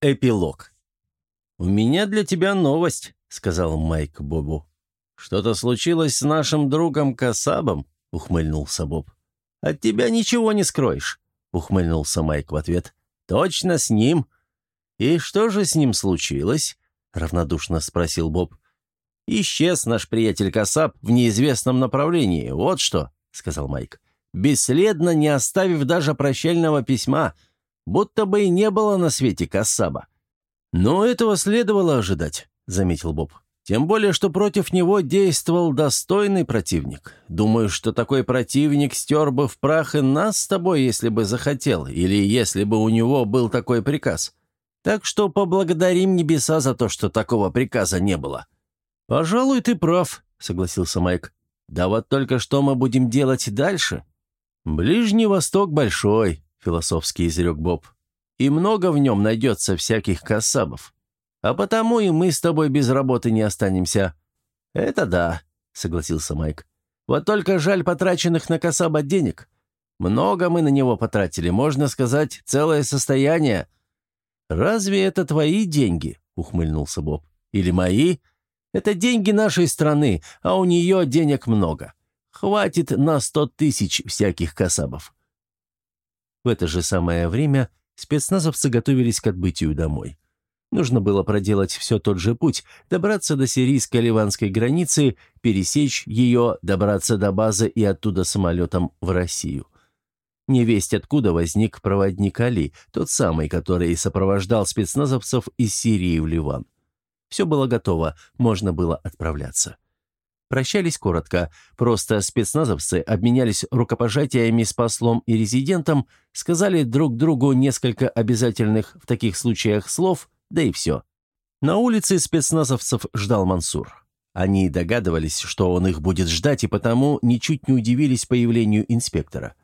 Эпилог. «У меня для тебя новость», — сказал Майк Бобу. «Что-то случилось с нашим другом Касабом?» — ухмыльнулся Боб. «От тебя ничего не скроешь», — ухмыльнулся Майк в ответ. «Точно с ним». «И что же с ним случилось?» — равнодушно спросил Боб. «Исчез наш приятель Касаб в неизвестном направлении, вот что», — сказал Майк. «Бесследно, не оставив даже прощального письма» будто бы и не было на свете Кассаба. «Но этого следовало ожидать», — заметил Боб. «Тем более, что против него действовал достойный противник. Думаю, что такой противник стер бы в прах и нас с тобой, если бы захотел, или если бы у него был такой приказ. Так что поблагодарим небеса за то, что такого приказа не было». «Пожалуй, ты прав», — согласился Майк. «Да вот только что мы будем делать дальше?» «Ближний Восток большой», — философски изрек Боб. «И много в нем найдется всяких кассабов. А потому и мы с тобой без работы не останемся». «Это да», — согласился Майк. «Вот только жаль потраченных на кассаба денег. Много мы на него потратили, можно сказать, целое состояние». «Разве это твои деньги?» — ухмыльнулся Боб. «Или мои? Это деньги нашей страны, а у нее денег много. Хватит на сто тысяч всяких касабов. В это же самое время спецназовцы готовились к отбытию домой. Нужно было проделать все тот же путь, добраться до сирийско-ливанской границы, пересечь ее, добраться до базы и оттуда самолетом в Россию. Невесть откуда возник проводник Али, тот самый, который сопровождал спецназовцев из Сирии в Ливан. Все было готово, можно было отправляться. Прощались коротко, просто спецназовцы обменялись рукопожатиями с послом и резидентом, сказали друг другу несколько обязательных в таких случаях слов, да и все. На улице спецназовцев ждал Мансур. Они догадывались, что он их будет ждать, и потому ничуть не удивились появлению инспектора.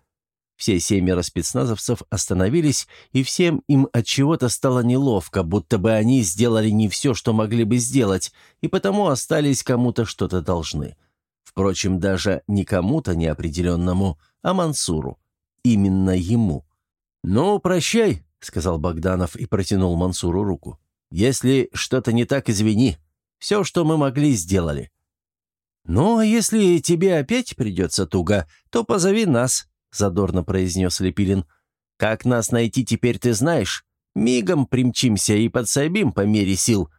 Все семеро спецназовцев остановились, и всем им от чего-то стало неловко, будто бы они сделали не все, что могли бы сделать, и потому остались кому-то что-то должны. Впрочем, даже не кому-то неопределенному, а Мансуру. Именно ему. «Ну, прощай», — сказал Богданов и протянул Мансуру руку. «Если что-то не так, извини. Все, что мы могли, сделали». «Ну, а если тебе опять придется туго, то позови нас», задорно произнес Лепилин. «Как нас найти теперь ты знаешь? Мигом примчимся и подсобим по мере сил».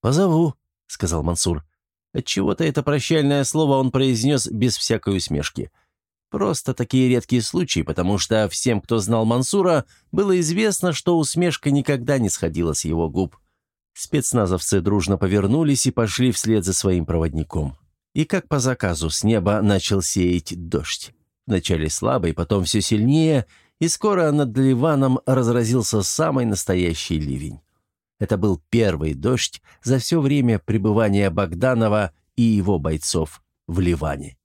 «Позову», — сказал Мансур. Отчего-то это прощальное слово он произнес без всякой усмешки. Просто такие редкие случаи, потому что всем, кто знал Мансура, было известно, что усмешка никогда не сходила с его губ. Спецназовцы дружно повернулись и пошли вслед за своим проводником. И как по заказу с неба начал сеять дождь. Вначале слабый, потом все сильнее, и скоро над Ливаном разразился самый настоящий ливень. Это был первый дождь за все время пребывания Богданова и его бойцов в Ливане.